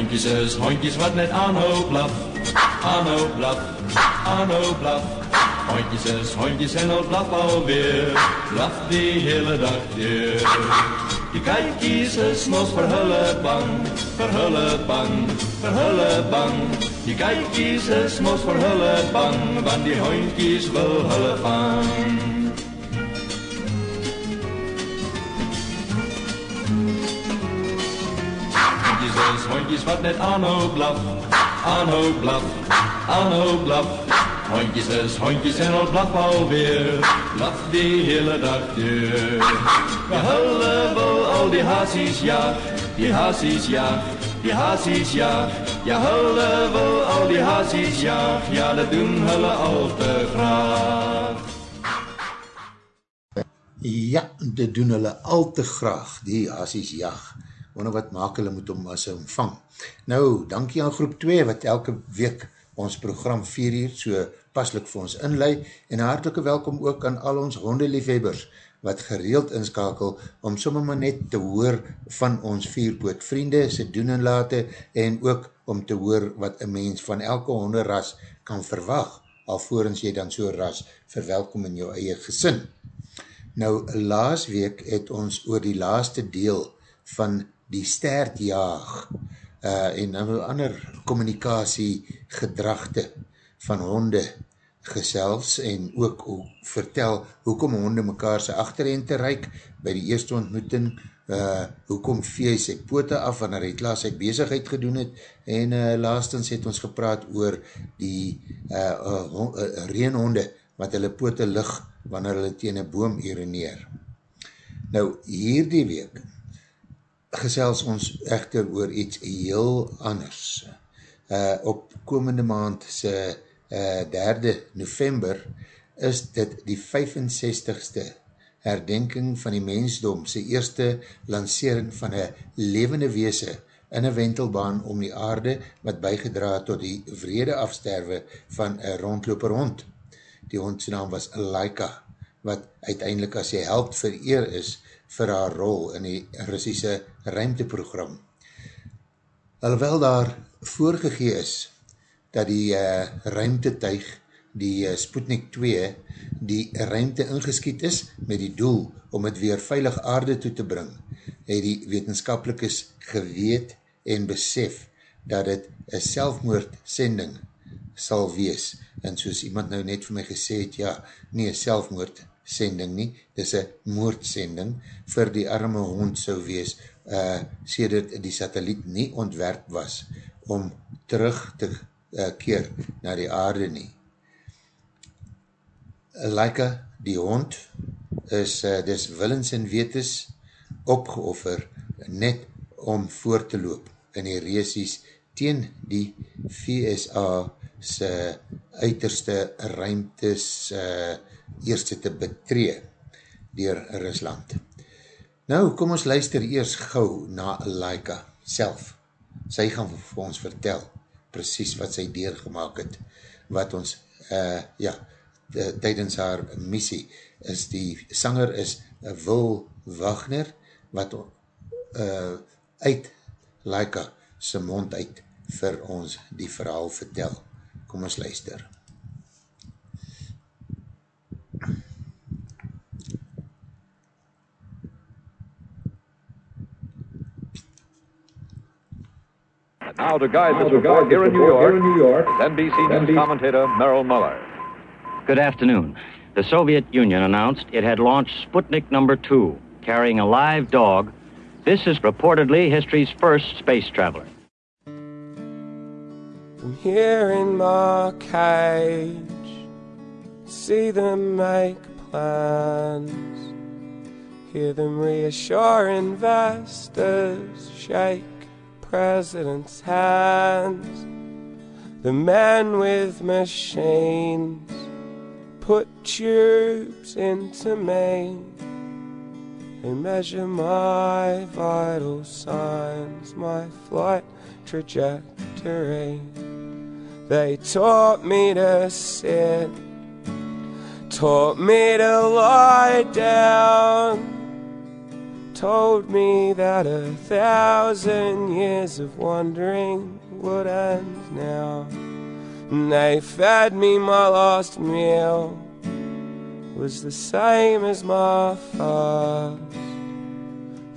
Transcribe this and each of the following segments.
Hondjes is hondjes wat net aanhou blaf. Aanhou blaf, aanhou blaf. Hondjes is hondjes en al blaf alweer. Blaf die hele dag deur. Die kijkies is mos vir hulle bang, vir hulle bang, vir hulle bang. Die kijkies is mos vir hulle bang, want die hondjies wil hulle vang. Hondjies wat net aanhou blaf, aanhou blaf, aanhou blaf. Hondjes is hondjes en al blaf alweer, blaf die hele dag deur. We hulle wil al die haasies jaag, die haasies jaag, die haasies jaag. Ja, hulle wil al die haasies jaag, ja, dat doen hulle al te graag. Ja, dit doen hulle al te graag, die haasies jaag. Wonder wat maak hulle moet om as omvang. Nou, dankie aan groep 2 wat elke week ons program 4 uur so paslik vir ons inlei en hartelike welkom ook aan al ons hondeliefhebbers wat gereeld inskakel om sommer maar net te hoor van ons vierpoot vriende, sy doen en late en ook om te hoor wat een mens van elke honderras kan verwag alvorens jy dan so ras verwelkom in jou eie gesin. Nou, laas week het ons oor die laaste deel van die stertjaag uh, en ander communicatie gedragte van honde gesels en ook hoe, vertel hoekom honde mekaar sy achterheen te reik by die eerste ontmoeting, uh, hoekom vee sy pote af wanneer hy klaas sy bezigheid gedoen het en uh, laastens het ons gepraat oor die uh, uh, uh, reenhonde wat hulle pote lig wanneer hulle teen een boom urineer. Nou, hierdie week gesels ons echter oor iets heel anders. Uh, op komende maand se uh, 3 november is dit die 65ste herdenking van die mensdom, sy eerste lancering van een levende weese in een wentelbaan om die aarde wat bijgedra tot die vrede afsterwe van een rondloper hond. Die hondse naam was Laika, wat uiteindelik as jy help vereer is, vir haar rol in die Russische ruimteprogram. Alhoewel daar voorgegee is dat die uh, ruimtetuig, die uh, Sputnik 2, die ruimte ingeskiet is met die doel om het weer veilig aarde toe te bring, het die wetenskapelikes geweet en besef dat het een selfmoordsending sal wees. En soos iemand nou net vir my gesê het, ja, nie een selfmoord sending nie, dis een moordsending vir die arme hond sou wees, uh, sê dat die satelliet nie ontwerp was om terug te uh, keer na die aarde nie. Laika, die hond, is uh, dis willens en wetes opgeoffer net om voor te loop in die reesies teen die VSA se uiterste ruimtes uh, eerste te betree dier Rusland. Nou, kom ons luister eers gauw na Laika self. Sy gaan vir ons vertel precies wat sy deurgemaak het, wat ons, uh, ja, tydens haar missie is die sanger is Wil Wagner, wat uh, uit Laika sy mond uit vir ons die verhaal vertel. Kom ons luister. Now to guide this report here in New York, in New York NBC News NBC. commentator Merrill Muller. Good afternoon. The Soviet Union announced it had launched Sputnik number 2, carrying a live dog. This is reportedly history's first space traveler. I'm here in my cage. See them make plans. Hear them reassure investors, shake president's hands. The man with machines put tubes into me. They measure my vital signs, my flight trajectory. They taught me to sit, taught me to lie down told me that a thousand years of wandering would end now. And they fed me my last meal was the same as my first.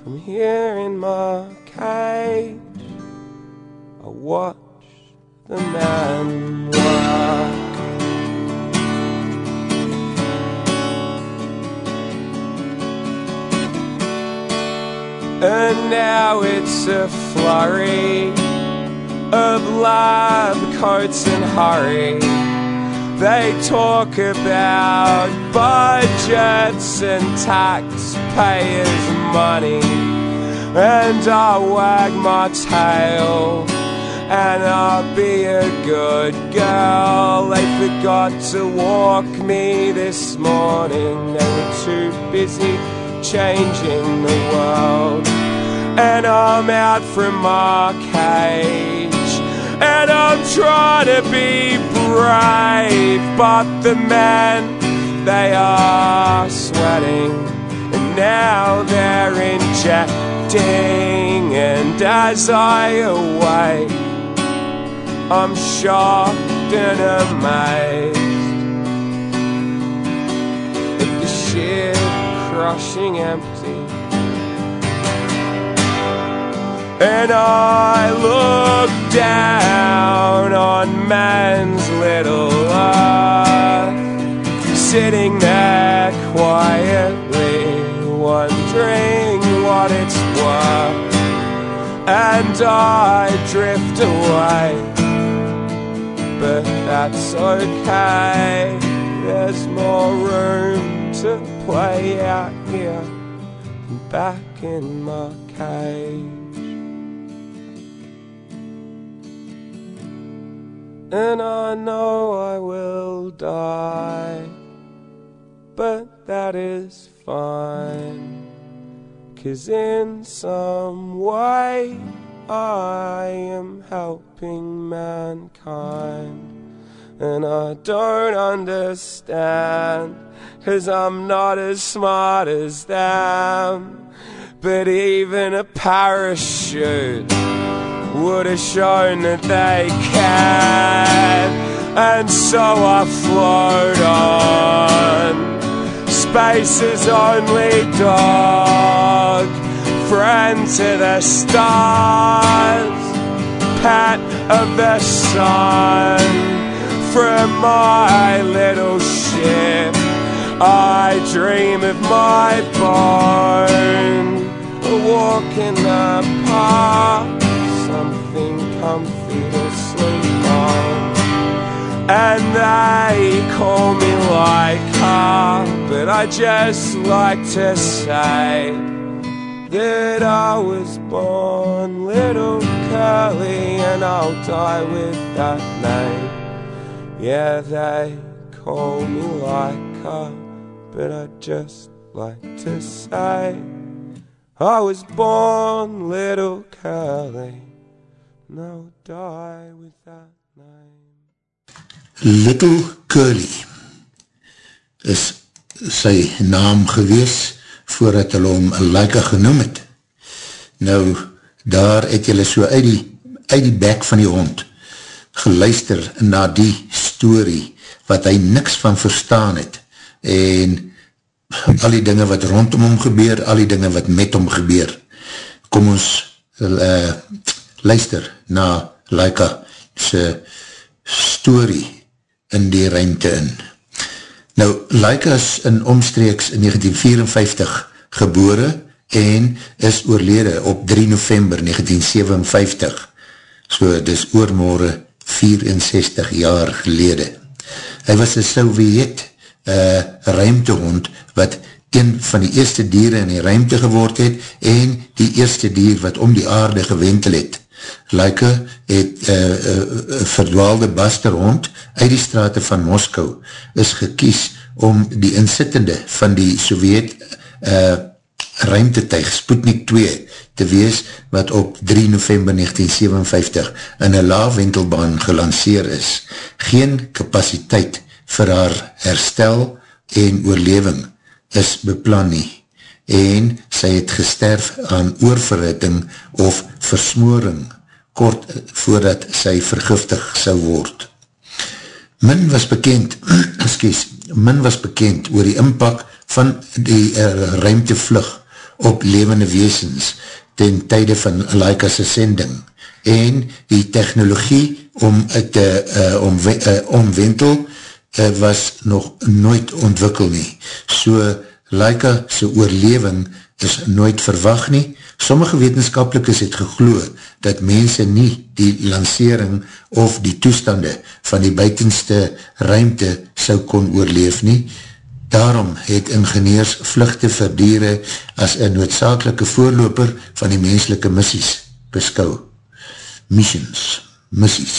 From here in my cage, I watched the man walk. And now it's a flurry of lab coats and hurry. They talk about budgets and taxpayers' money. And I wag my tail and I'll be a good girl. They forgot to walk me this morning, they were too busy changing the world. And I'm out from my cage. And I'm trying to be brave. But the men, they are sweating. And now they're injecting. And as I await, I'm shocked and amazed at the sheer crushing empty. And I look down on man's little earth, sitting there quietly, wondering what it's worth. And I drift away, but that's okay. There's more room to play out here back in my cage. And I know I will die, but that is fine. Cause in some way I am helping mankind. And I don't understand, cause I'm not as smart as them. But even a parachute would have shown that they can. And so I float on. Space is only dog, friend to the stars, pat of the sun from my little ship. I dream of my barn, a walk in the park, something comfy to sleep on. And they call me like her, but I just like to say that I was born little curly and I'll die with that name. Yeah, they call me like her, but I just like to say I was born little curly, I'll die with that name. Little Curly is sy naam gewees voordat hulle hom Laika genoem het. Nou, daar het julle so uit die, uit die bek van die hond geluister na die story wat hy niks van verstaan het en al die dinge wat rondom hom gebeur, al die dinge wat met hom gebeur. Kom ons uh, luister na Laika sy story in die ruimte in. Nou, Laika is in omstreeks in 1954 gebore en is oorlede op 3 november 1957. So, dis oormorgen 64 jaar gelede. Hy was een Sovjet uh, ruimtehond wat een van die eerste dieren in die ruimte geword het en die eerste dier wat om die aarde gewentel het. Laike het uh, uh, verdwaalde basterhond uit die straten van Moskou is gekies om die insittende van die Sovjet uh, ruimtetuig Sputnik 2 te wees wat op 3 november 1957 in een laafwentelbaan gelanceer is. Geen kapasiteit vir haar herstel en oorleving is beplan nie en sy het gesterf aan oorverhitting of versmoring kort voordat sy vergiftig sou word. Min was bekend, excuse, min was bekend oor die inpak van die uh, ruimtevlug op levende weesens ten tijde van Laika's sending en die technologie om te uh, om, uh, omwentel uh, was nog nooit ontwikkel nie. So Laika's oorleving is nooit verwacht nie. Sommige wetenskapelikers het gegloe dat mense nie die lancering of die toestande van die buitenste ruimte sou kon oorleef nie. Daarom het ingenieurs vluchte vir dieren as een noodzakelike voorloper van die menselike missies beskou. Missions, missies.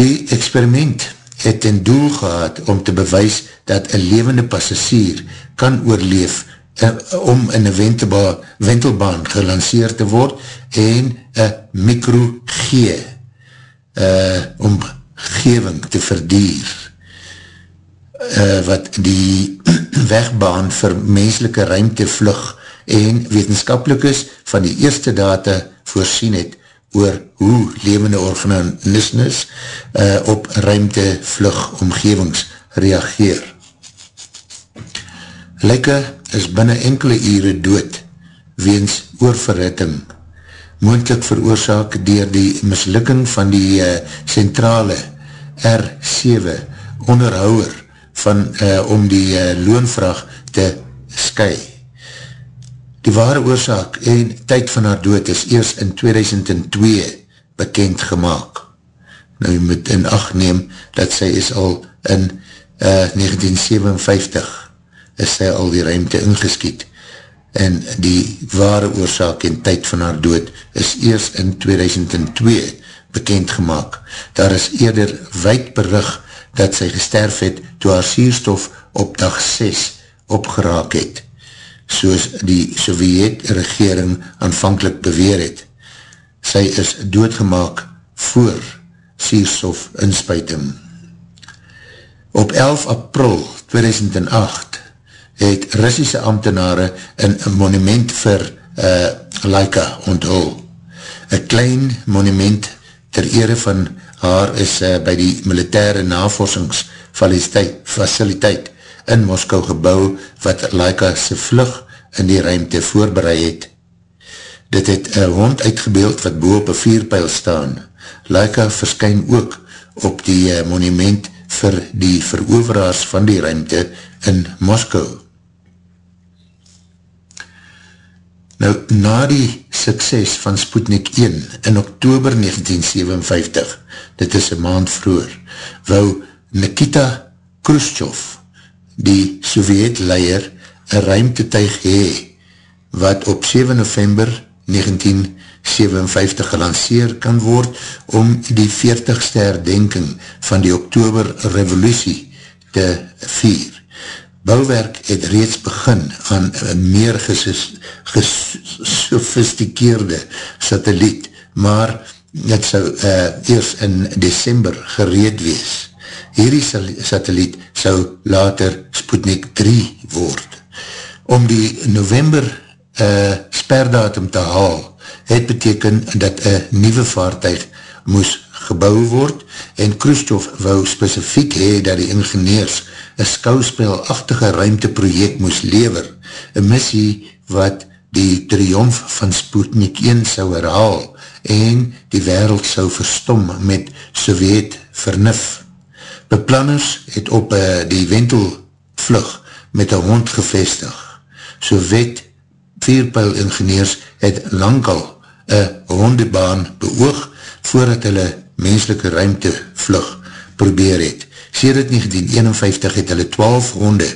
Die experiment het ten doel gehad om te bewys dat een levende passagier kan oorleef uh, om in een wentelbaan gelanceerd te word en een micro-G uh, omgeving te verdier uh, wat die wegbaan vir menselike ruimtevlug en wetenskapelikes van die eerste data voorsien het oor hoe levende organismes uh, op ruimtevlug omgevings reageer. Lyke is binnen enkele ure dood, weens oorverritting, moendlik veroorzaak dier die mislukking van die uh, centrale R7 onderhouwer van, uh, om die uh, loonvraag te sky. Die ware oorzaak en tyd van haar dood is eers in 2002 bekend gemaakt. Nou jy moet in acht neem dat sy is al in uh, 1957 is sy al die ruimte ingeskiet en die ware oorzaak en tyd van haar dood is eers in 2002 bekend gemaakt. Daar is eerder wijd berug dat sy gesterf het toe haar sierstof op dag 6 opgeraak het, soos die Sovjet-regering aanvankelijk beweer het. Sy is doodgemaak voor sierstof inspuiting. Op 11 april 2008 het Russische ambtenare een monument vir uh, Laika onthul. Een klein monument ter ere van haar is uh, by die militaire navorsingsfaciliteit in Moskou gebouw wat Laika sy vlug in die ruimte voorbereid het. Dit het een hond uitgebeeld wat boe op een vierpeil staan. Laika verskyn ook op die uh, monument vir die veroveraars van die ruimte in Moskou. Nou, na die sukses van Sputnik 1 in oktober 1957, dit is een maand vroeger, wou Nikita Khrushchev, die Sovjet-leier, een ruimtetuig hee, wat op 7 november 1957 gelanceer kan word om die 40ste herdenking van die oktober revolutie te vier. Bouwwerk het reeds begin aan een meer gesofistikeerde satelliet, maar het sal uh, eers in december gereed wees. Hierdie satelliet sal later Sputnik 3 word. Om die november uh, sperdatum te haal, het beteken dat een nieuwe vaartuig moes gebouw word en Khrushchev wou specifiek hee dat die ingenieurs een skouspelachtige ruimteproject moes lever, een missie wat die triomf van Sputnik 1 sou herhaal en die wereld sou verstom met Sovjet vernuf. Beplanners het op uh, die wentelvlug met een hond gevestig. Sovjet vierpeil ingenieurs het lang al een hondebaan beoog voordat hulle menselike ruimtevlug probeer het. Sedert 1951 het hulle 12 honde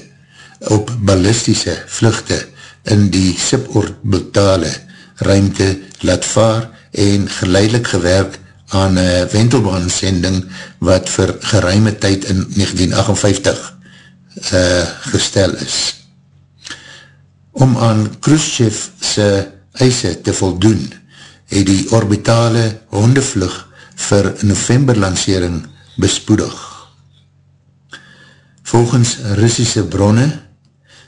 op ballistische vluchte in die suborbitale ruimte laat vaar en geleidelik gewerk aan een wentelbaansending wat vir geruime tyd in 1958 uh, eh, gestel is. Om aan Khrushchevse eise te voldoen, het die orbitale hondevlug vir novemberlancering bespoedig. Volgens Russische bronne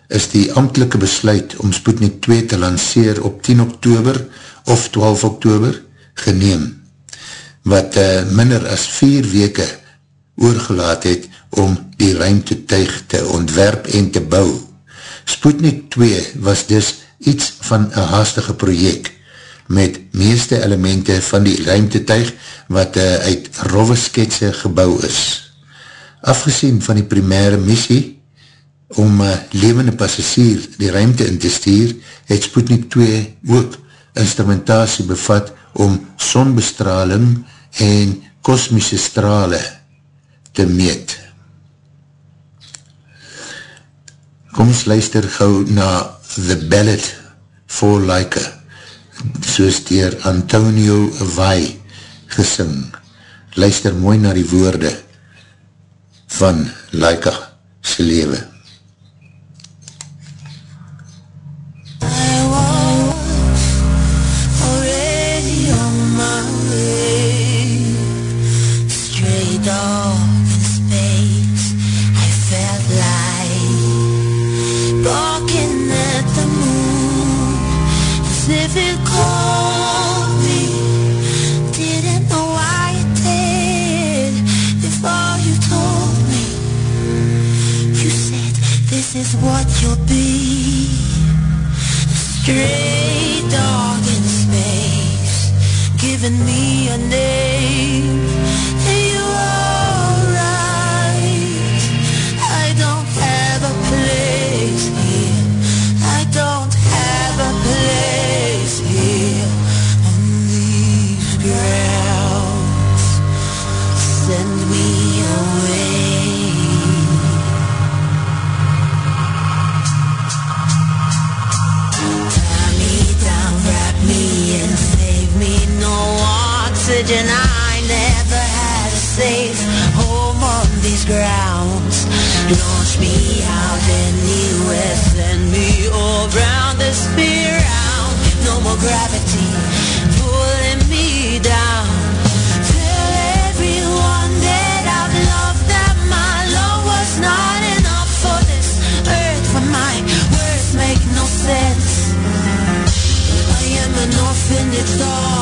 is die ambtelike besluit om Sputnik 2 te lanceer op 10 oktober of 12 oktober geneem, wat uh, minder as 4 weke oorgelaat het om die ruimtetuig te ontwerp en te bou. Sputnik 2 was dus iets van een haastige project met meeste elemente van die ruimtetuig wat uh, uit rove sketse gebouw is. Afgezien van die primaire missie om uh, levende passasier die ruimte in te stuur, het Sputnik 2 ook instrumentatie bevat om sonbestraling en kosmische strale te meet. Kom ons luister gauw na The Ballad for Laika, soos dier Antonio Vai gesing. Luister mooi na die woorde van Laika se lewe. stray dog in space, giving me a name. religion. I never had a safe home on these grounds. Launch me out anywhere, send me all round the spear round. No more gravity pulling me down. Everyone that I've loved that my love was not enough for this earth, my words make no sense. I am an it's all.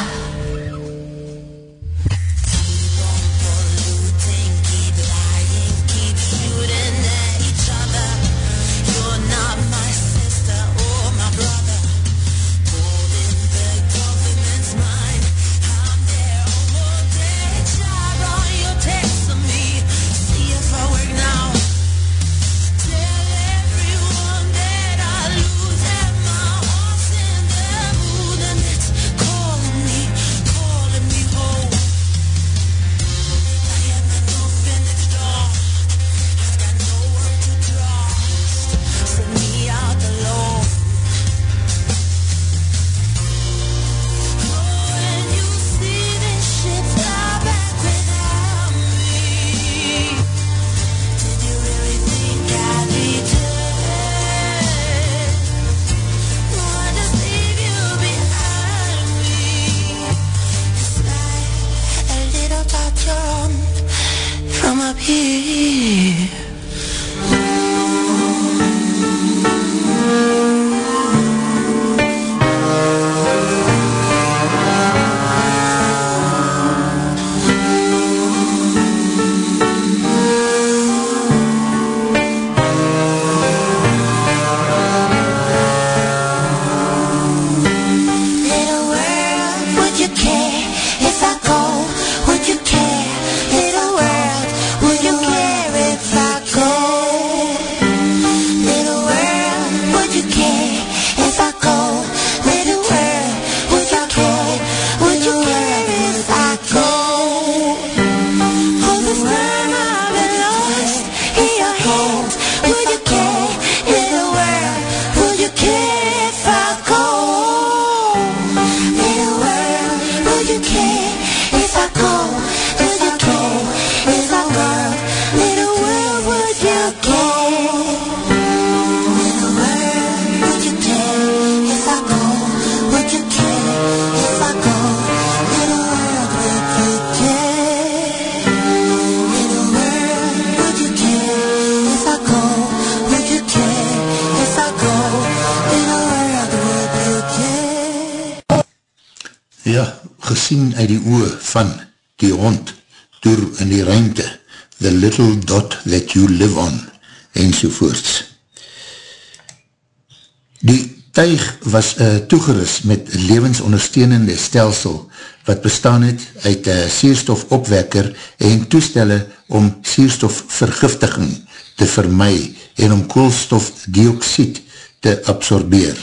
was uh, toegerust met levensondersteunende stelsel wat bestaan het uit uh, sierstofopwekker en toestelle om sierstofvergiftiging te vermy en om koolstofdioksied te absorbeer.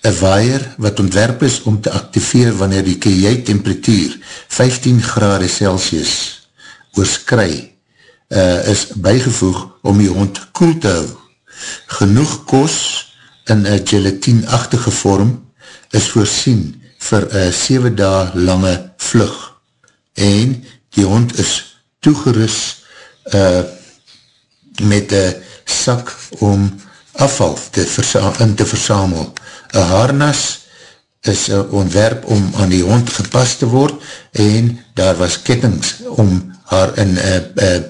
Een waaier wat ontwerp is om te activeer wanneer die kajuit temperatuur 15 grade Celsius oorskry uh, is bygevoeg om die hond koel te hou. Genoeg kos in een gelatine-achtige vorm is voorsien vir een 7 dae lange vlug en die hond is toegerust uh, met een sak om afval te in te versamel. Een harnas is een ontwerp om aan die hond gepast te word en daar was kettings om haar in uh, uh,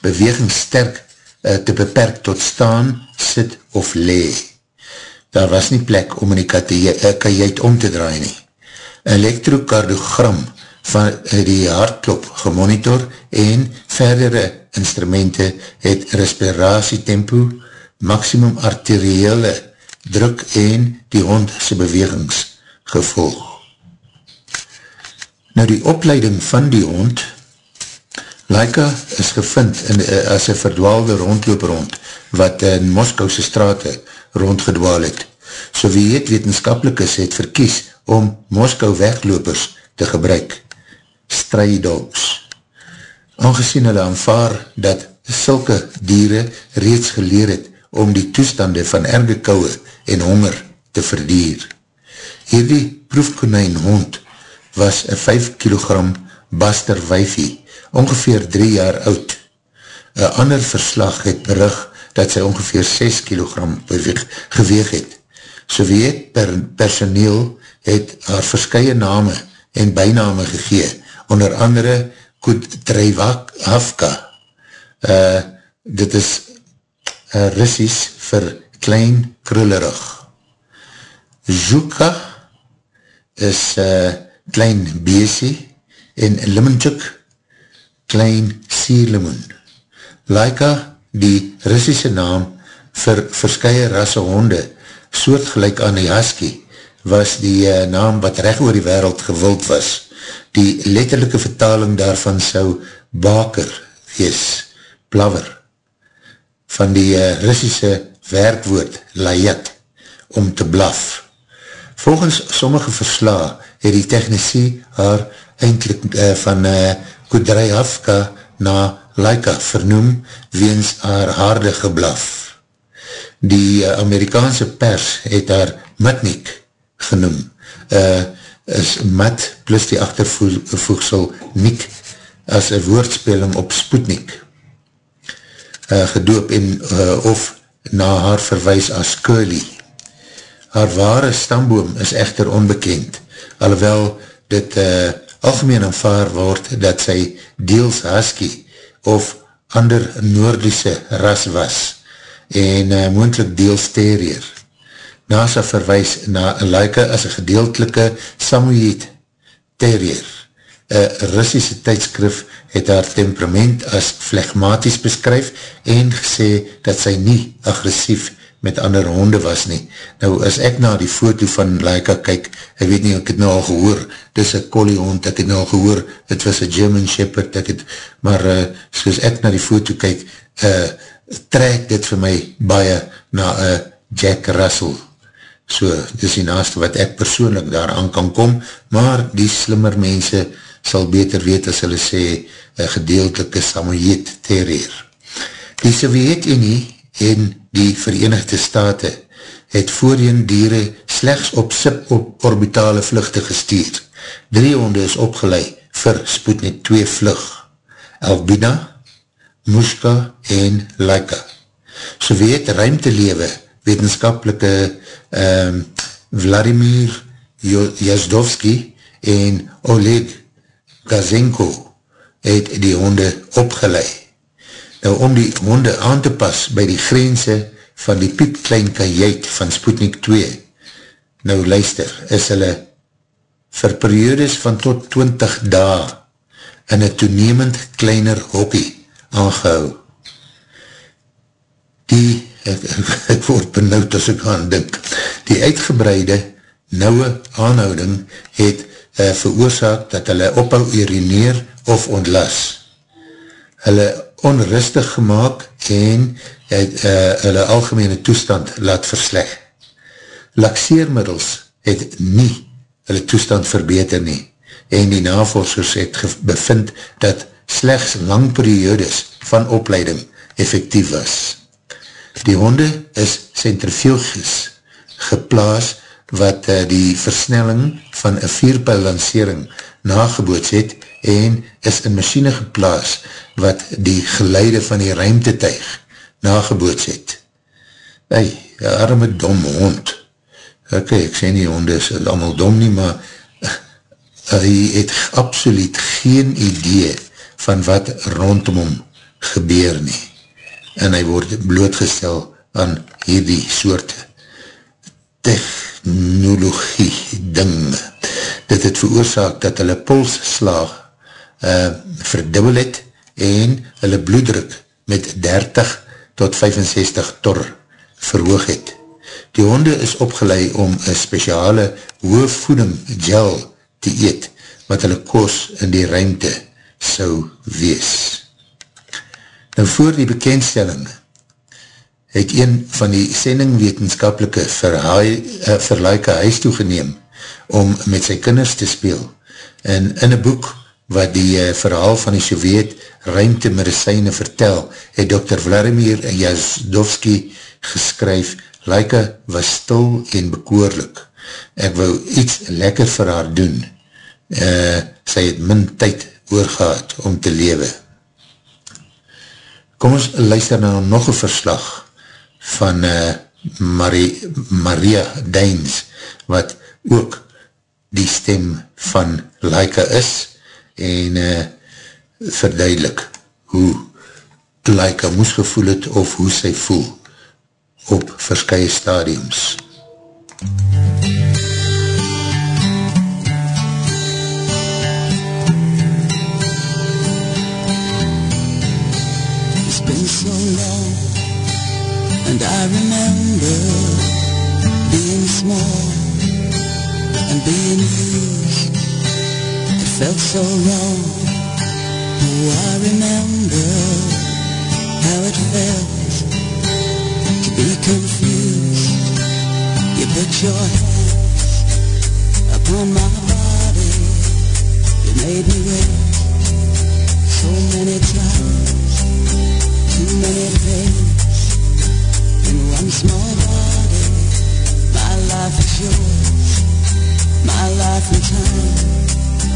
beweging sterk uh, te beperk tot staan, sit of lee. Daar was nie plek om in die kajuit om te draai nie. Elektrokardiogram van die hartklop gemonitor en verdere instrumente het respiratietempo, maximum arteriële druk en die hondse bewegings gevolg. Nou die opleiding van die hond, Laika is gevind in, eh, as een verdwaalde rondloop rond, wat in Moskouse straten rondgedwaal het. So wie het wetenskapelikes het verkies om Moskou weglopers te gebruik. Strijdogs. Aangezien hulle aanvaar dat sulke dieren reeds geleer het om die toestande van erge kouwe en honger te verdier. Hierdie proefkonijn hond was een 5 kilogram baster wijfie, ongeveer 3 jaar oud. Een ander verslag het berig dat sy ongeveer 6 kilogram geweeg het. Sovjet per personeel het haar verskye name en bijname gegee, onder andere Kudrejavka. Uh, dit is uh, Russisch vir klein krullerig. Zhuka is uh, klein beesie en Limonchuk klein sierlimoen. Laika, die Russische naam vir verskye rasse honde, soortgelijk aan die husky, was die uh, naam wat recht oor die wereld gewild was. Die letterlijke vertaling daarvan sou baker wees, blaver, van die uh, Russische werkwoord layat, om te blaf. Volgens sommige versla het die technici haar eindelijk uh, van uh, Kudryavka na Laika vernoem weens haar harde geblaf. Die uh, Amerikaanse pers het haar Mitnik genoem, uh, is mat plus die achtervoegsel nik as een woordspeling op Sputnik uh, gedoop en uh, of na haar verwijs as Curly. Haar ware stamboom is echter onbekend, alhoewel dit uh, algemeen aanvaar word dat sy deels husky of ander noordiese ras was en uh, moendlik deels terrier. NASA verwijs na Laika as een gedeeltelike Samoyed Terrier. Een Russische tijdskrif het haar temperament as flegmatisch beskryf en gesê dat sy nie agressief met ander honde was nie. Nou as ek na die foto van Laika kyk, ek weet nie, ek het nou al gehoor, dit is een collie hond, ek het nou al gehoor, het was een German Shepherd, ek het, maar uh, soos ek na die foto kyk, uh, trek dit vir my baie na uh, Jack Russell so dis die naaste wat ek persoonlik daaraan kan kom, maar die slimmer mense sal beter weet as hulle sê, een gedeeltelike Samoyed terrier. Die Sovjet-Unie en die Verenigde Staten het voorheen dieren slechts op suborbitale vluchte gestuur. Drie honde is opgeleid vir Sputnik 2 vlug. Albina, Muska en Laika. Sovjet ruimtelewe wetenskapelike um, Vladimir Jazdowski en Oleg Kazenko het die honde opgeleid. Nou om die honde aan te pas by die grense van die piepklein kajuit van Sputnik 2, nou luister, is hulle vir periodes van tot 20 dae in een toenemend kleiner hokkie aangehou. Die, ek, ek word benauwd as ek aan dink, die uitgebreide nouwe aanhouding het uh, veroorzaak dat hulle ophou urineer of ontlas. Hulle onrustig gemaakt en het uh, hulle algemene toestand laat versleg. Laxeermiddels het nie hulle toestand verbeter nie en die navorsers het bevind dat slechts lang periodes van opleiding effectief was. Die honde is centrifuges geplaas wat uh, die versnelling van een vierpijl lancering nageboots het en is in machine geplaas wat die geleide van die ruimtetuig nageboots het. Hey, arme dom hond. Ok, ek sê nie honde is allemaal dom nie, maar uh, hy het absoluut geen idee van wat rondom hom gebeur nie. En hy word blootgestel aan hierdie soort technologie ding. Dit het veroorzaak dat hulle polsslaag uh, verdubbel het en hulle bloeddruk met 30 tot 65 tor verhoog het. Die honde is opgeleid om een speciale hoofvoeding gel te eet wat hulle kos in die ruimte sou wees. Nou voor die bekendstelling het een van die sendingwetenskapelike eh, verluike huis toegeneem om met sy kinders te speel. En in een boek wat die uh, verhaal van die Sovjet ruimte medicijne vertel, het Dr. Vladimir Jazdowski geskryf, Laika was stil en bekoorlik. Ek wou iets lekker vir haar doen. Uh, sy het min tyd oorgaat om te lewe. Kom ons luister nou nog een verslag van uh, Marie, Maria Deins, wat ook die stem van Laika is, en uh, verduidelik hoe Laika moes gevoel het, of hoe sy voel, op verskye stadiums. MUZIEK And I remember being small and being used. Felt so wrong. Oh, I remember how it felt to be confused. You put your hands upon my body. You made me wait so many times, too many days in one small body. My life is yours, my life in time.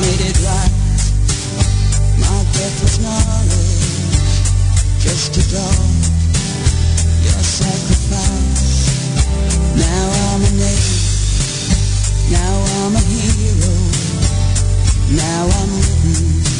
made it right? My death was knowledge, just a dog. Your sacrifice. Now I'm an ace. Now I'm a hero. Now I'm written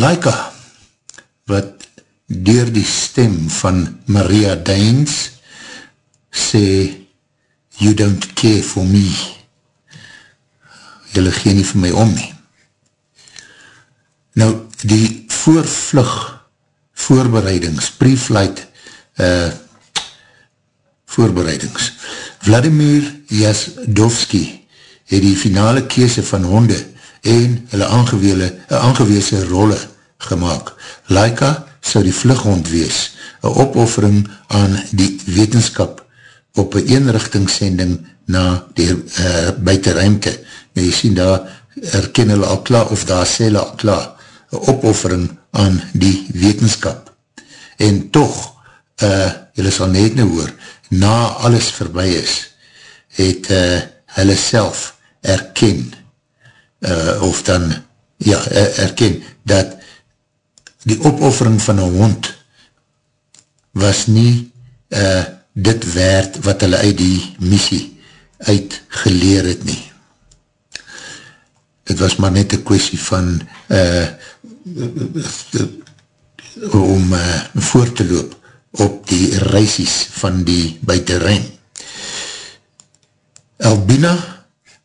Laika, wat door die stem van Maria Deins sê, you don't care for me. Julle gee nie vir my om nie. Nou, die voorvlug voorbereidings, pre-flight uh, voorbereidings. Vladimir Jasdowski het die finale kese van honde en hulle aangeweese rolle gemaakt. Laika sou die vlughond wees, een opoffering aan die wetenskap op een eenrichtingssending na die uh, buitenruimte. Maar jy sien daar, erken hulle al klaar, of daar sê hulle al klaar, een opoffering aan die wetenskap. En toch, uh, julle sal net nou hoor, na alles voorbij is, het uh, hulle self erken, uh, of dan, ja, erken, dat die opoffering van een hond was nie uh, dit werd wat hulle uit die missie uitgeleer het nie. Het was maar net een kwestie van uh, om uh, voor te loop op die reisies van die buitenrein. Albina,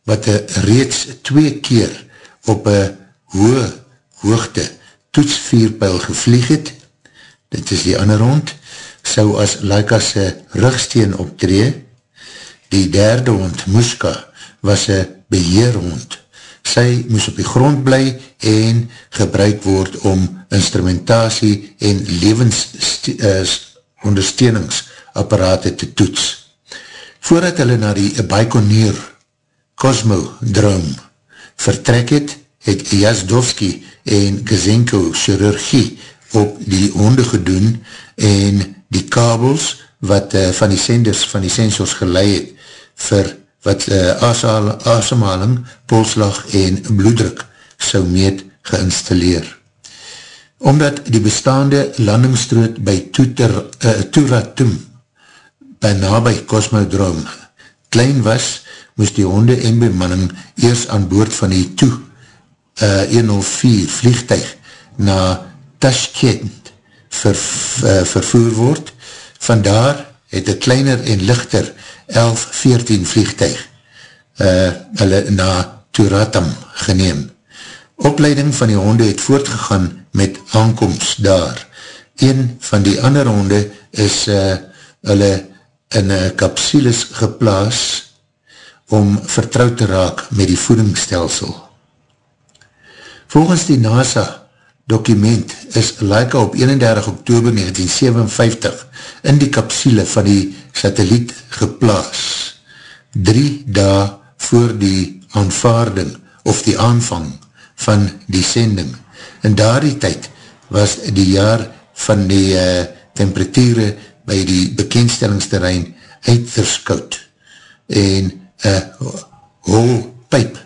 wat reeds twee keer op een hoë hoogte toetsvierpijl gevlieg het, dit is die ander hond, sou as Laika's rugsteen optree, die derde hond, Muska, was een beheerhond. Sy moes op die grond bly en gebruik word om instrumentatie en levensondersteuningsapparate te toets. Voordat hulle na die Baikonur Cosmodrome vertrek het, het Jasdowski en Kazenko chirurgie op die honde gedoen en die kabels wat uh, van die senders, van die sensors geleid het vir wat uh, asemhaling, polslag en bloeddruk sou meet geïnstalleer. Omdat die bestaande landingsstroot by Toeter, uh, Toeratum by nabij Cosmodrome klein was, moes die honde en bemanning eers aan boord van die toe uh, eh, 104 vliegtuig na Tashkent ver, uh, vervoer word. Vandaar het een kleiner en lichter 11-14 vliegtuig uh, hulle na Turatam geneem. Opleiding van die honde het voortgegaan met aankomst daar. Een van die ander honde is uh, hulle in een kapsules geplaas om vertrouwd te raak met die voedingsstelsel. Volgens die NASA document is Laika op 31 oktober 1957 in die kapsule van die satelliet geplaas. Drie dae voor die aanvaarding of die aanvang van die sending. In daardie tyd was die jaar van die uh, temperatuur by die bekendstellingsterrein uitverskoud en een hol pijp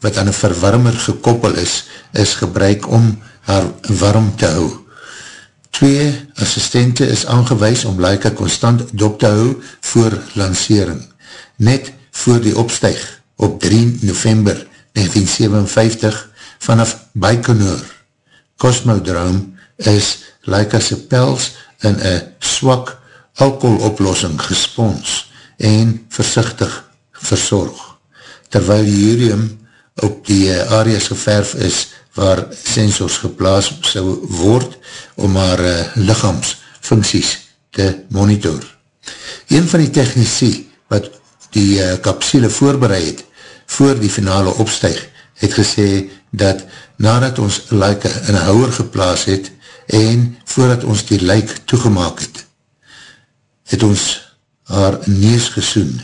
wat aan een verwarmer gekoppel is, is gebruik om haar warm te hou. Twee assistente is aangewees om Laika constant dop te hou voor lancering. Net voor die opstuig op 3 november 1957 vanaf Baikonur. Cosmodrome is Laika se pels in een swak alcoholoplossing gespons en versichtig verzorg. Terwyl Jurium op die eh, areas geverf is waar sensors geplaas sou word om haar uh, lichaamsfunksies te monitor. Een van die technici wat die uh, kapsule voorbereid het voor die finale opstuig het gesê dat nadat ons like in een houwer geplaas het en voordat ons die lijk toegemaak het, het ons haar nees gesoen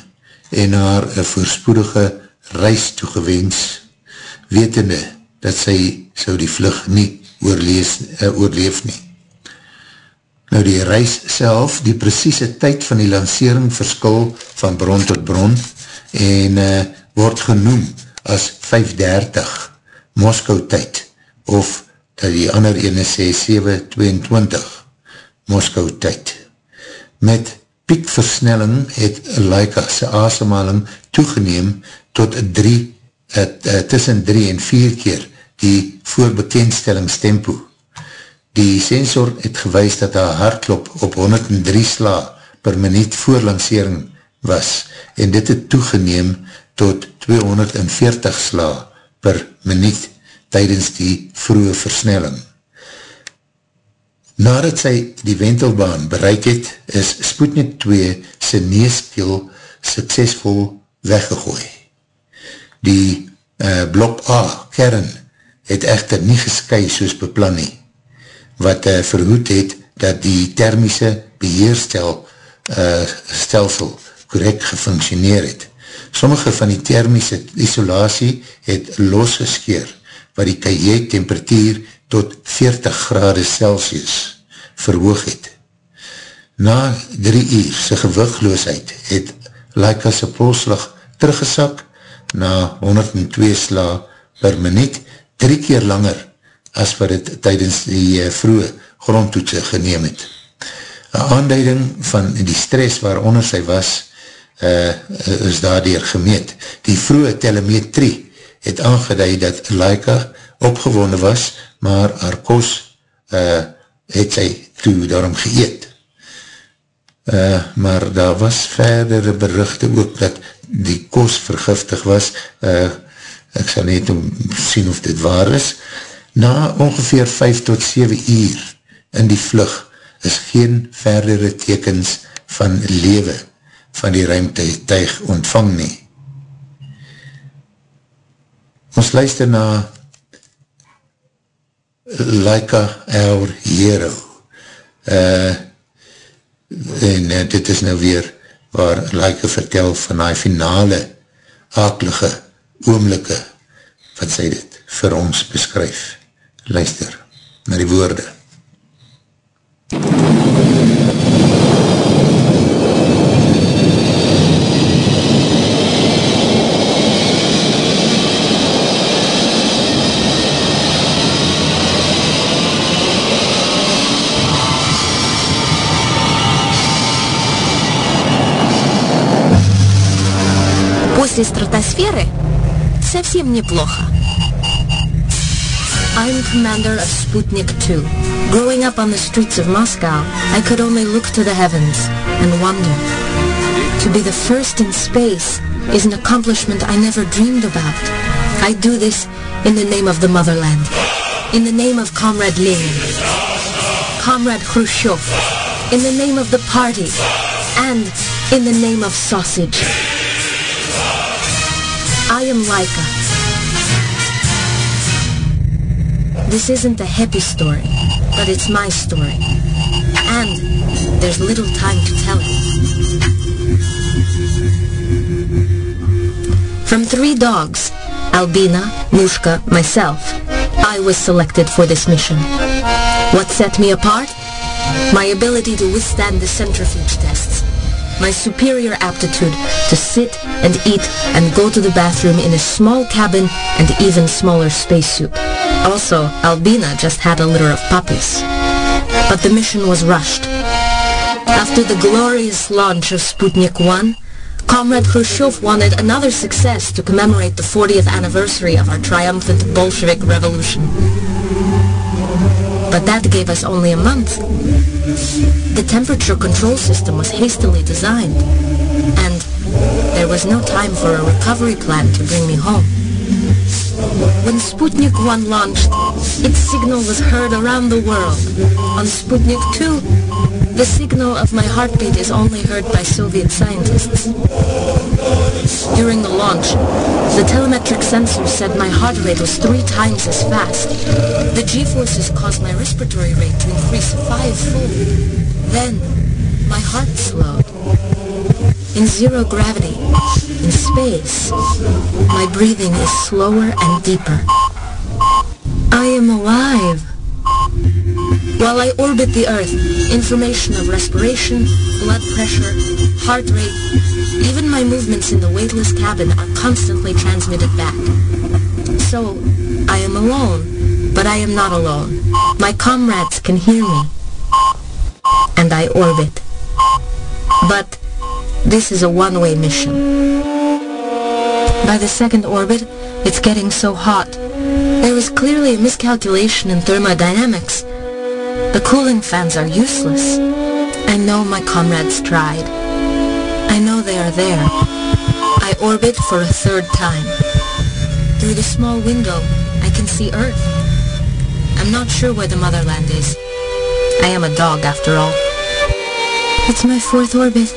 en haar een voorspoedige reis toegewens wetende dat sy so die vlug nie oorlees, uh, oorleef nie. Nou die reis self, die precieze tyd van die lancering verskil van bron tot bron en uh, word genoem as 5.30 Moskou tyd of dat die ander ene sê 7.22 Moskou tyd. Met piekversnelling het Laika sy asemhaling toegeneem tot 3 het, uh, tussen 3 en 4 keer die voorbekendstellingstempo Die sensor het gewys dat haar hartklop op 103 sla per minuut voorlansering was en dit het toegeneem tot 240 sla per minuut tydens die vroege versnelling. Nadat sy die wentelbaan bereik het, is Sputnik 2 sy neeskeel suksesvol weggegooi. Die uh, blok A kern het echter nie gesky soos beplan nie, wat uh, verhoed het dat die thermische beheerstel uh, stelsel correct gefunctioneer het. Sommige van die thermische isolatie het losgeskeer, wat die kajet temperatuur tot 40 grade Celsius verhoog het. Na drie uur sy gewigloosheid het Laika sy polslag teruggesak na 102 sla per minuut, drie keer langer as wat het tydens die eh, vroege grondtoetse geneem het. Een aanduiding van die stress waaronder sy was, uh, is daardoor gemeet. Die vroege telemetrie het aangeduid dat Laika opgewonde was, maar haar kos uh, het sy toe daarom geëet. Uh, maar daar was verdere berichte ook dat die kos vergiftig was. Uh, ek sal net om sien of dit waar is. Na ongeveer 5 tot 7 uur in die vlug is geen verdere tekens van lewe van die ruimtetuig ontvang nie. Ons luister na Laika Our Hero. Uh, en uh, dit is nou weer waar Laika vertel van die finale akelige oomlikke wat sy dit vir ons beskryf. Luister na die woorde. MUZIEK После стратосферы совсем неплохо. I'm commander of Sputnik 2. Growing up on the streets of Moscow, I could only look to the heavens and wonder. To be the first in space is an accomplishment I never dreamed about. I do this in the name of the motherland, in the name of Comrade Lenin, Comrade Khrushchev, in the name of the party, and in the name of sausage. I am Laika. This isn't a happy story, but it's my story. And there's little time to tell it. From three dogs, Albina, Mushka, myself, I was selected for this mission. What set me apart? My ability to withstand the centrifuge tests my superior aptitude to sit and eat and go to the bathroom in a small cabin and even smaller spacesuit. Also, Albina just had a litter of puppies. But the mission was rushed. After the glorious launch of Sputnik 1, Comrade Khrushchev wanted another success to commemorate the 40th anniversary of our triumphant Bolshevik Revolution. But that gave us only a month. The temperature control system was hastily designed, and there was no time for a recovery plan to bring me home. When Sputnik 1 launched, its signal was heard around the world. On Sputnik 2, the signal of my heartbeat is only heard by Soviet scientists. During the launch, the telemetric sensor said my heart rate was three times as fast. The g-forces caused my respiratory rate to increase five-fold. Then, my heart slowed. In zero gravity, in space, my breathing is slower and deeper. I am alive. While I orbit the Earth, information of respiration, blood pressure, heart rate, even my movements in the weightless cabin are constantly transmitted back. So, I am alone, but I am not alone. My comrades can hear me. And I orbit. But this is a one-way mission. By the second orbit, it's getting so hot. There was clearly a miscalculation in thermodynamics. The cooling fans are useless. I know my comrades tried. I know they are there. I orbit for a third time. Through the small window, I can see Earth. I'm not sure where the motherland is. I am a dog after all. It's my fourth orbit.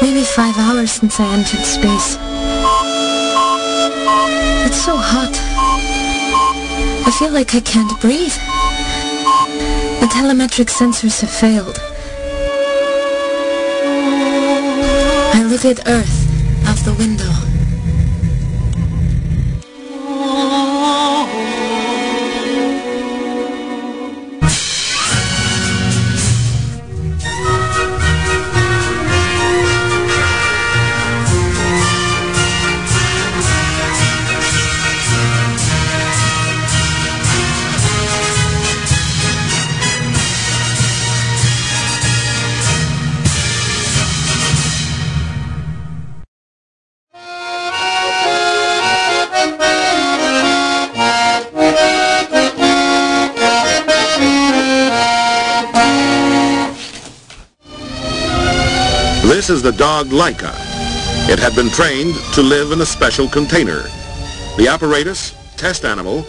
Maybe five hours since I entered space. It's so hot. I feel like I can't breathe. The telemetric sensors have failed. I look at Earth out the window. The dog Laika. It had been trained to live in a special container. The apparatus, test animal,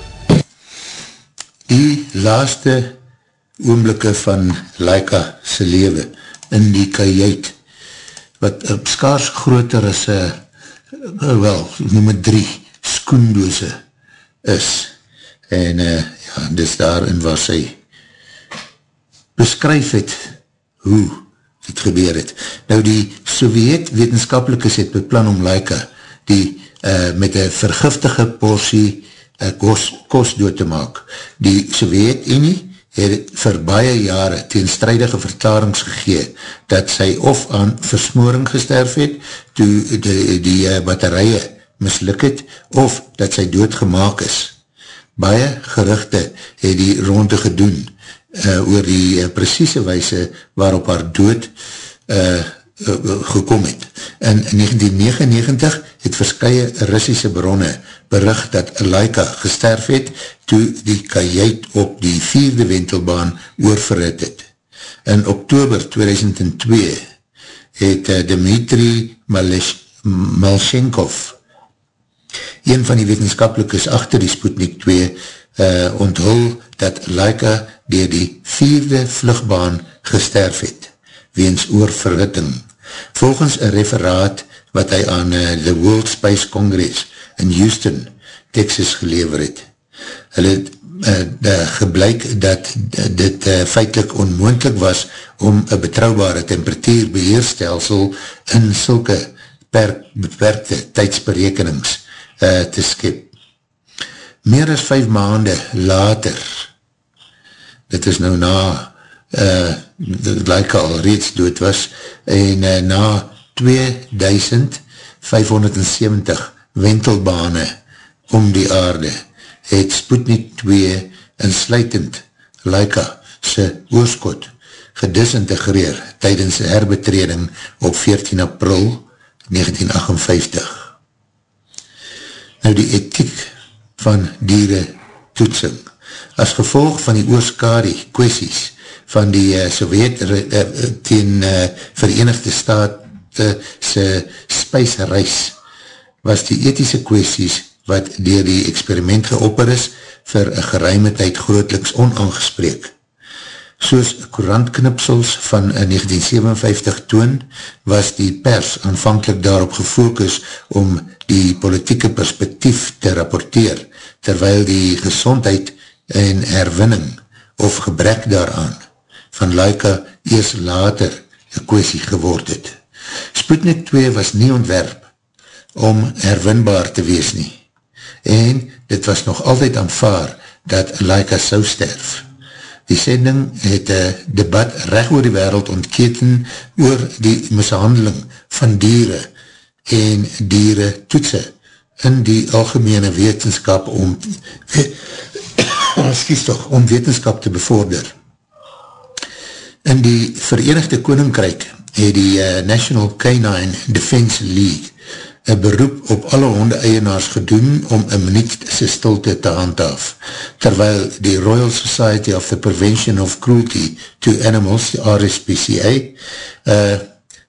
Die laaste oomblikke van Laika se lewe in die kajuit, wat uh, skaars groter as, uh, uh, wel, noem het drie, skoendose is. En uh, ja, dis daarin waar sy beskryf het hoe dit gebeur het. Nou die Sovjet wetenskapelikes het beplan om Laika die uh, met een vergiftige portie uh, kos, kos dood te maak. Die Sovjet-Unie het vir baie jare teenstrijdige verklarings gegee dat sy of aan versmoring gesterf het toe die, die uh, batterije misluk het of dat sy doodgemaak is. Baie gerichte het die ronde gedoen uh, oor die uh, precieze wijse waarop haar dood uh, uh, gekom het. In 1999 het verskye Russische bronne bericht dat Laika gesterf het toe die kajuit op die vierde wentelbaan oorverrit het. In oktober 2002 het uh, Dmitri Malshenkov een van die wetenskapelikes achter die Sputnik 2 uh, onthul dat Laika dier die vierde vluchtbaan gesterf het, weens oorverhitting. Volgens een referaat wat hy aan uh, the World Space Congress in Houston, Texas gelever het. Hy het uh, gebleik dat dit uh, feitlik onmoendlik was om een betrouwbare temperatuurbeheerstelsel in sulke beperkte tijdsberekenings uh, te skip meer as vijf maande later, dit is nou na, uh, dit lyk al reeds dood was, en uh, na 2570 wentelbane om die aarde, het Sputnik 2 insluitend Laika sy oorskot gedisintegreer tydens herbetreding op 14 april 1958. Nou die ethiek van dieren toetsing. As gevolg van die oorskari kwesties van die uh, Sovjet uh, teen uh, Verenigde Staat se spijsreis was die ethische kwesties wat dier die experiment geopper is vir een geruime tyd grootliks onaangespreek. Soos korantknipsels van 1957 toon was die pers aanvankelijk daarop gefokus om die politieke perspektief te rapporteer terwyl die gezondheid en herwinning of gebrek daaraan van Laika eers later een kwestie geword het. Sputnik 2 was nie ontwerp om herwinbaar te wees nie en dit was nog altyd aanvaar dat Laika sou sterf. Die sending het een debat recht oor die wereld ontketen oor die mishandeling van dieren en dieren toetsen in die algemene wetenskap om toch, om wetenskap te bevorder. In die Verenigde Koninkrijk het die uh, National Canine Defense League een beroep op alle honde eienaars gedoen om een minuut sy stilte te handhaaf, terwyl die Royal Society of the Prevention of Cruelty to Animals, die RSPCA, uh,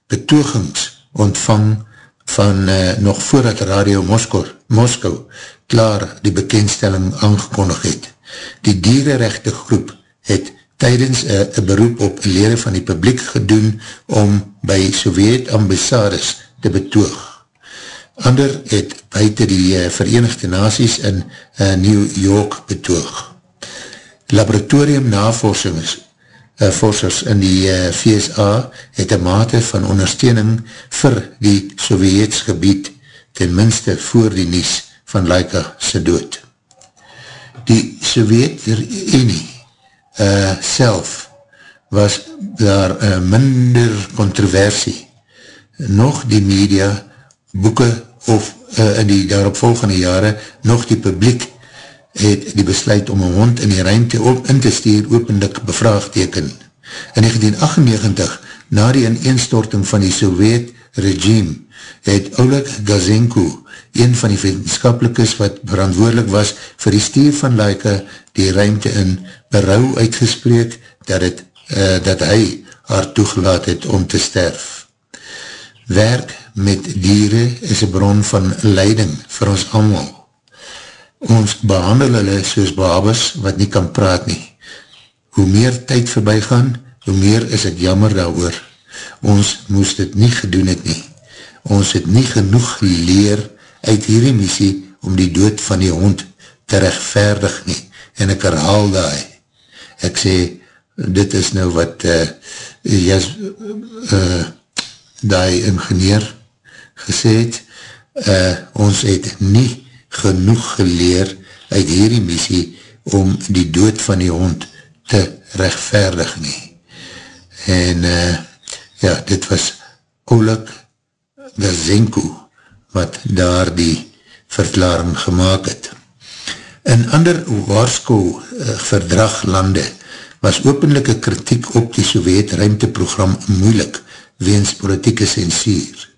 betogings ontvang van uh, nog voordat Radio Moskou, Moskou klaar die bekendstelling aangekondig het. Die dierenrechte groep het tydens een beroep op lede van die publiek gedoen om by Sovjet ambassades te betoog. Ander het buiten die uh, Verenigde Naties in uh, New York betoog. Laboratorium navorsings uh, forsers in die uh, VSA het een mate van ondersteuning vir die Sovjets gebied ten minste voor die nies van Laika se dood. Die Sovjet-Unie uh, self was daar uh, minder controversie. Nog die media boeken of uh, in die daaropvolgende jare nog die publiek het die besluit om een hond in die ruimte op in te stuur openlik bevraagteken. In 1998, na die ineenstorting van die Sovjet regime, het Oleg Gazenko, een van die wetenskapelikes wat verantwoordelik was vir die stuur van Laika die ruimte in berouw uitgespreek dat, het, uh, dat hy haar toegelaat het om te sterf. Werk met dieren is een bron van leiding vir ons allemaal. Ons behandel hulle soos babes wat nie kan praat nie. Hoe meer tyd voorbij gaan, hoe meer is ek jammer daar Ons moest dit nie gedoen het nie. Ons het nie genoeg geleer uit hierdie missie om die dood van die hond te rechtvaardig nie. En ek herhaal daai. Ek sê, dit is nou wat uh, jas, uh, die ingenieur gesê het, uh, ons het nie genoeg geleer uit hierdie missie om die dood van die hond te rechtvaardig nie. En uh, ja, dit was Oleg Gazenko wat daar die verklaring gemaakt het. In ander Warsko uh, verdraglande was openlijke kritiek op die Sowjet ruimteprogram moeilik weens politieke censuur.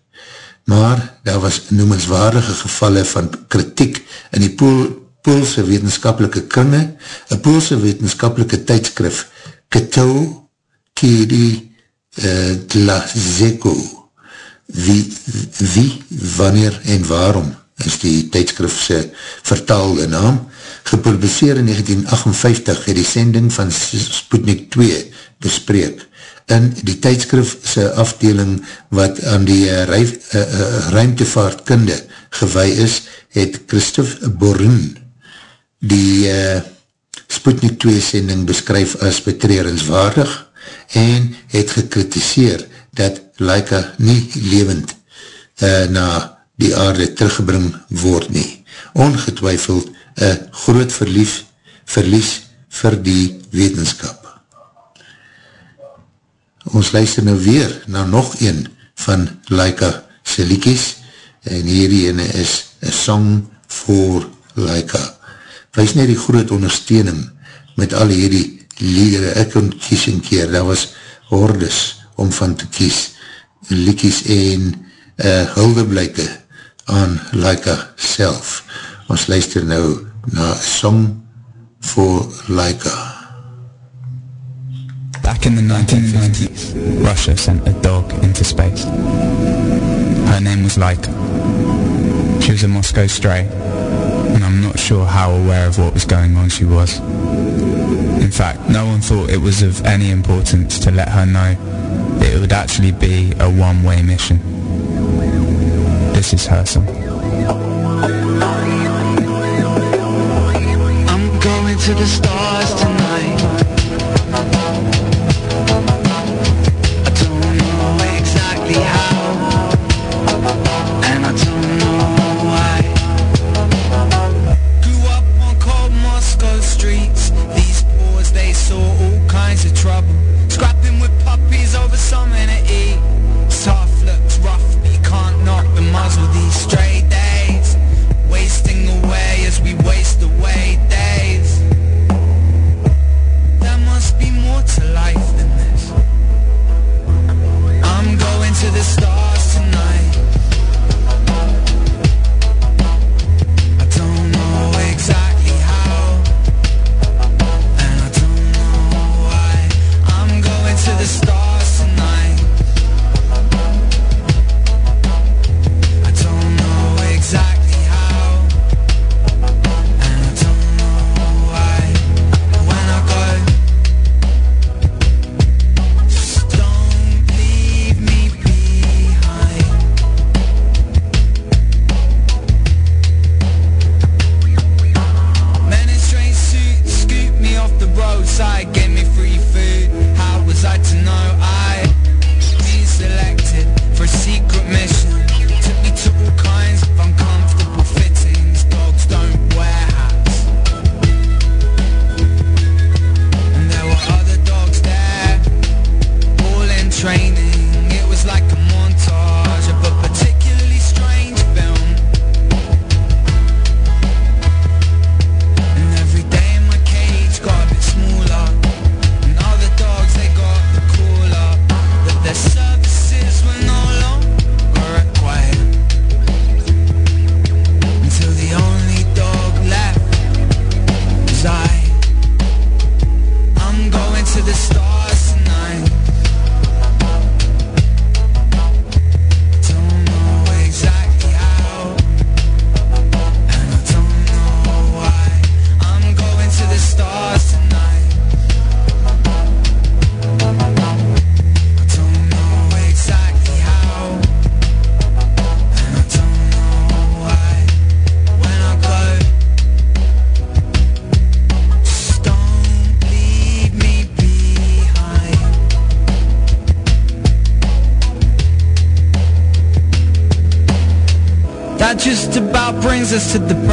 Maar daar was noemenswaardige gevalle van kritiek in die Pool, Poolse wetenskapelike kringe, een Poolse wetenskapelike tijdskrif, Keto Kiri uh, Glazeko, wie, wie, wanneer en waarom, is die tijdskrifse vertaalde naam, gepubliseer in 1958 het die sending van Sputnik 2 bespreek in die tydskrifse afdeling wat aan die uh, ruif, uh, uh, ruimtevaartkunde gewaai is, het Christophe Borin die uh, Sputnik 2 sending beskryf as betreerenswaardig en het gekritiseer dat Laika nie levend uh, na die aarde teruggebring word nie. Ongetwijfeld een groot verlief, verlies vir die wetenskap ons luister nou weer na nog een van Laika se liekies en hierdie ene is A Song for Laika. Wees nie die groot ondersteuning met al hierdie liedere, ek kon kies een keer, daar was hordes om van te kies, liekies en uh, huldeblijke aan Laika self. Ons luister nou na A Song for Laika. Back in the 1950s, Russia sent a dog into space. Her name was Laika. She was a Moscow stray, and I'm not sure how aware of what was going on she was. In fact, no one thought it was of any importance to let her know that it would actually be a one-way mission. This is her song. I'm going to the stars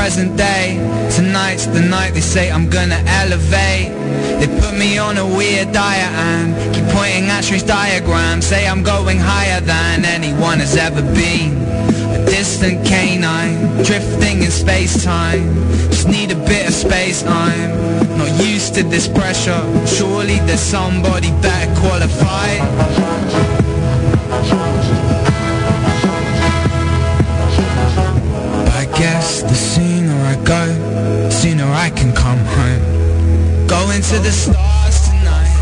present day. Tonight's the night they say I'm gonna elevate. They put me on a weird diet and Keep pointing at strange diagrams Say I'm going higher than anyone has ever been. A distant canine Drifting in space-time. Just need a bit of space-time Not used to this pressure. Surely there's somebody better qualified go, sooner I can come home. Go into the stars tonight.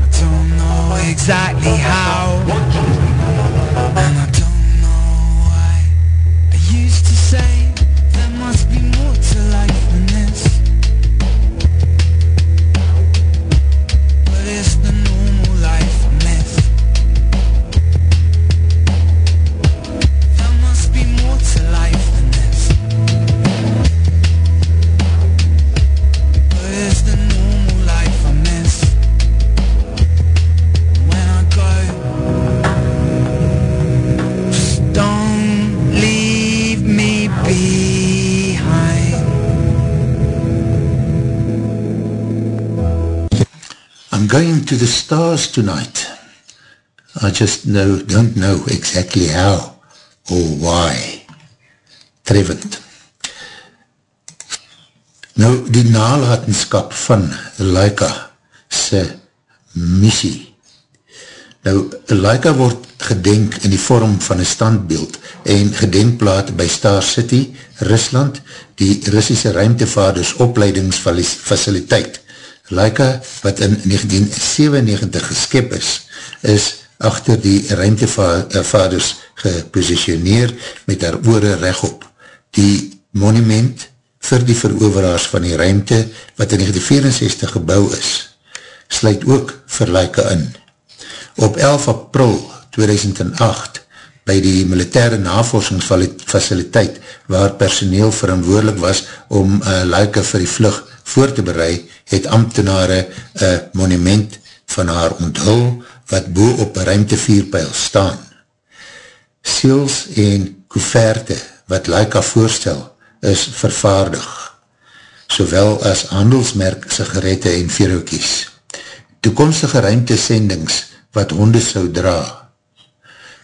I don't know exactly how. To the stars tonight. I just know, don't know exactly how or why. Treffend. Nou, die nalatenskap van Laika se missie. Nou, Laika word gedenk in die vorm van een standbeeld en gedenkplaat by Star City, Rusland, die Russische ruimtevaders opleidingsfaciliteit. Laika, wat in 1997 geskip is, is achter die ruimtevaders gepositioneer met haar oore rechtop. Die monument vir die veroveraars van die ruimte, wat in 1964 gebouw is, sluit ook vir Laika in. Op 11 april 2008 by die militaire navorsingsfaciliteit waar personeel verantwoordelik was om uh, Laika vir die vlug voor te bereid, het ambtenare een monument van haar onthul wat boe op een ruimtevierpeil staan. Seals en koeverte wat Laika voorstel is vervaardig, sowel as handelsmerk sigarette en verokies. Toekomstige ruimtesendings wat honde sou dra,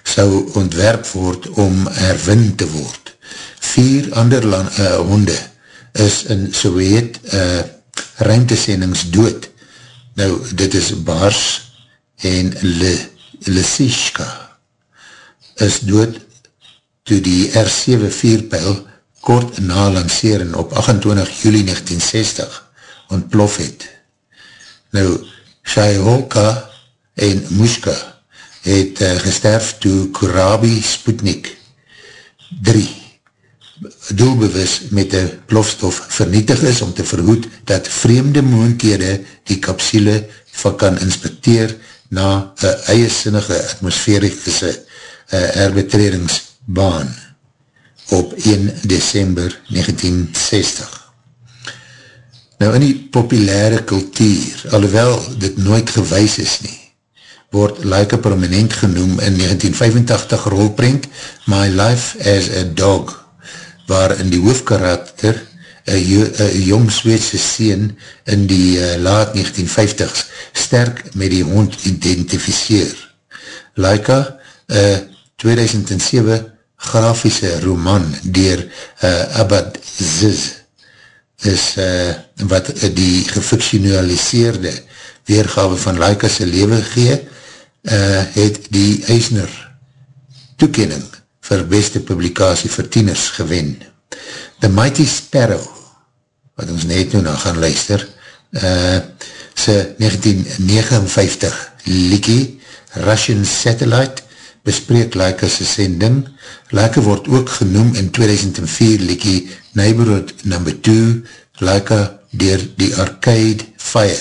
sou ontwerp word om herwin te word. Vier ander uh, honde is in Soweet uh, ruimtesendings dood. Nou, dit is Bars en Le, Lesishka is dood toe die R7 vierpeil kort na lanceren op 28 juli 1960 ontplof het. Nou, Shaiholka en Mushka het uh, gesterf toe Kurabi Sputnik 3 doelbewus met die plofstof vernietig is om te verhoed dat vreemde moonkede die kapsule van kan inspecteer na een eiesinnige atmosferische uh, herbetredingsbaan op 1 december 1960. Nou in die populaire kultuur, alhoewel dit nooit gewys is nie, word Laika prominent genoem in 1985 rolprint My Life as a Dog, waar in die hoofdkarakter een jong Zweedse sien in die uh, laat 1950s sterk met die hond identificeer. Laika, een 2007 grafische roman dier uh, Abad Ziz is uh, wat die gefictionaliseerde weergawe van Laika's leven gee, uh, het die Eisner toekening vir beste publikasie vir tieners gewen. The Mighty Sparrow, wat ons net nou na gaan luister, uh, sy 1959 liekie Russian Satellite bespreek Laika's sending. Laika word ook genoem in 2004 liekie Neighborhood No. 2, Laika dier die Arcade Fire,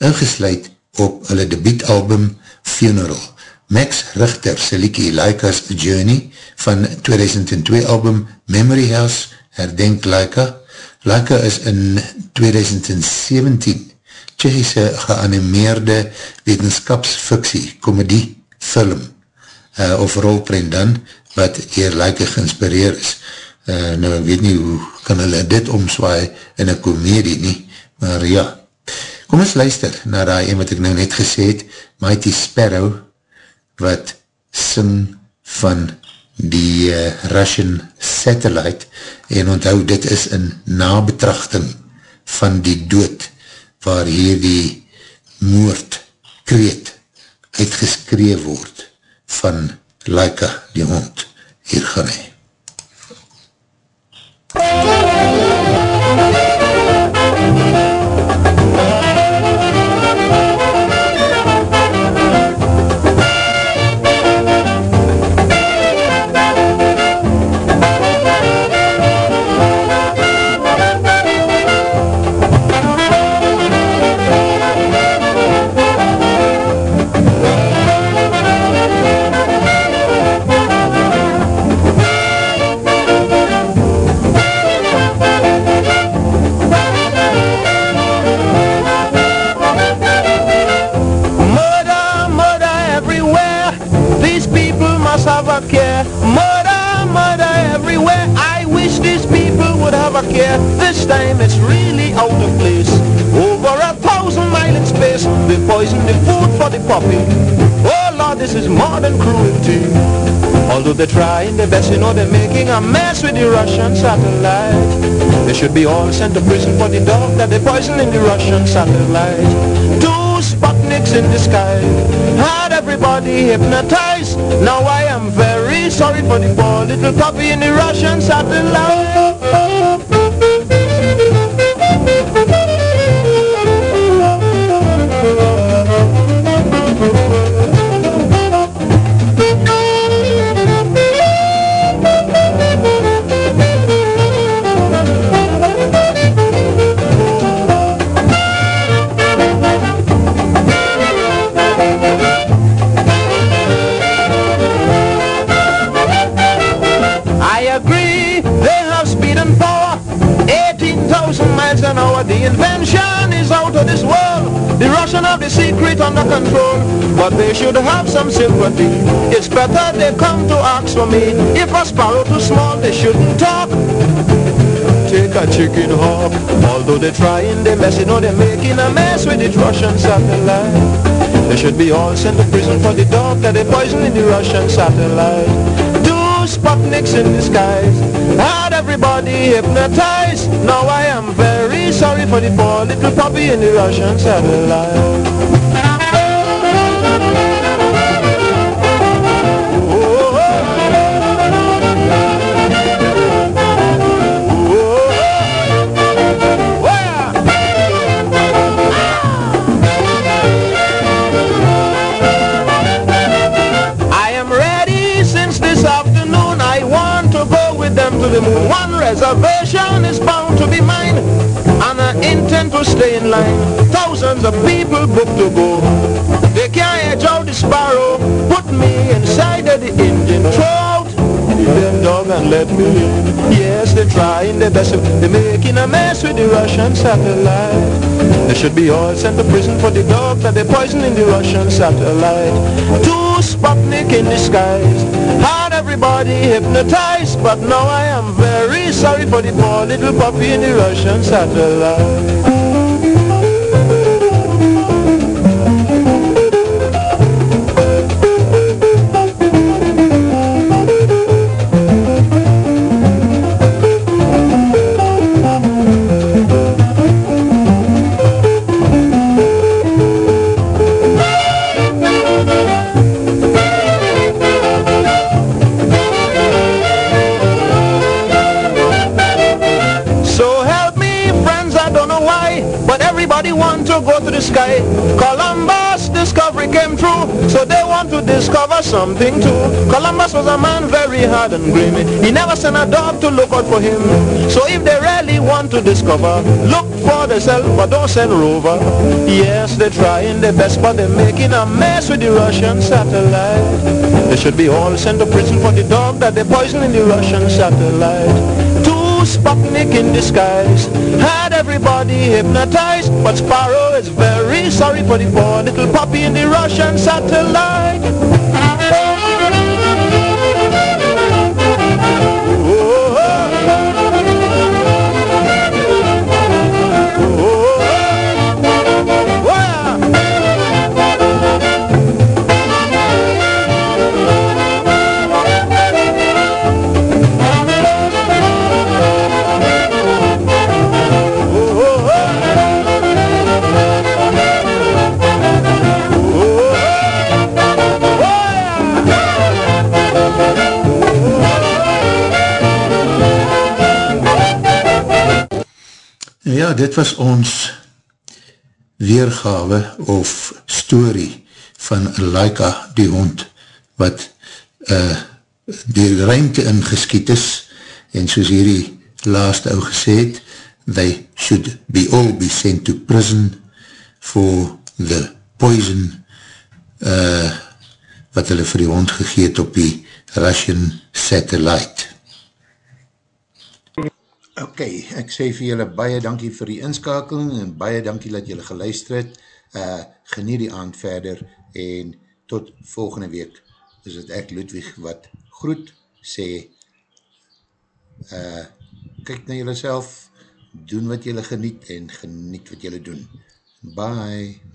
ingesluid op hulle debietalbum Funeral. Max Richter sy liekie Laika's Journey van 2002 album Memory House herdenk Laika. Laika is in 2017 Tsjechische geanimeerde wetenskapsfiksie, komedie, film uh, of rolprint dan wat hier like geïnspireer is. Uh, nou, ek weet nie hoe kan hulle dit omswaai in een komedie nie, maar ja. Kom ons luister na die een wat ek nou net gesê het, Mighty Sparrow, wat sing van die uh, Russian Satellite, en onthou, dit is in nabetrachting van die dood, waar hier die moord kreet uitgeskreef word van Laika die hond. Hier gaan hy. care. They're trying their best, you know they're making a mess with the Russian satellite. They should be all sent to prison for the dog that they poisoned in the Russian satellite. Two Sputniks in the sky had everybody hypnotized. Now I am very sorry for the poor little puppy in the Russian satellite. The Russian have the secret under control. But they should have some sympathy. It's better they come to ask for me. If a sparrow too small, they shouldn't talk. Take a chicken hawk. Although they're trying they're messing know they're making a mess with the Russian satellite. They should be all sent to prison for the dog that they poisoned in the Russian satellite. Two Sputniks in disguise Had everybody hypnotized Now I am very sorry for the poor little puppy in the Russian satellite. The moon. One reservation is bound to be mine, and I intend to stay in line. Thousands of people book to go. They can't edge out the sparrow, put me inside of the engine, throw out the dog and let me in. Yes, they're trying their best, they're making a mess with the Russian satellite. They should be all sent to prison for the dog that they poisoned in the Russian satellite. Two Sputnik in disguise everybody hypnotized, but now I am very sorry for the poor little puppy in the Russian satellite. Something too. Columbus was a man very hard and grimy. He never sent a dog to look out for him. So if they really want to discover, look for themselves, but don't send rover. Yes, they're trying their best, but they're making a mess with the Russian satellite. They should be all sent to prison for the dog that they poisoned in the Russian satellite. To Sputnik in disguise Had everybody hypnotized But Sparrow is very sorry for the poor little puppy in the Russian satellite Ja, dit was ons weergawe of story van Laika die hond wat uh, die ruimte ingeskiet is en soos hierdie laaste ou gesê het, they should be all be sent to prison for the poison uh, wat hulle vir die hond gegeet op die Russian satellite. Ok, ek sê vir julle baie dankie vir die inskakeling en baie dankie dat julle geluister het. Uh, geniet die aand verder en tot volgende week is het ek Ludwig wat groet sê uh, kyk na julle self doen wat julle geniet en geniet wat julle doen. Bye!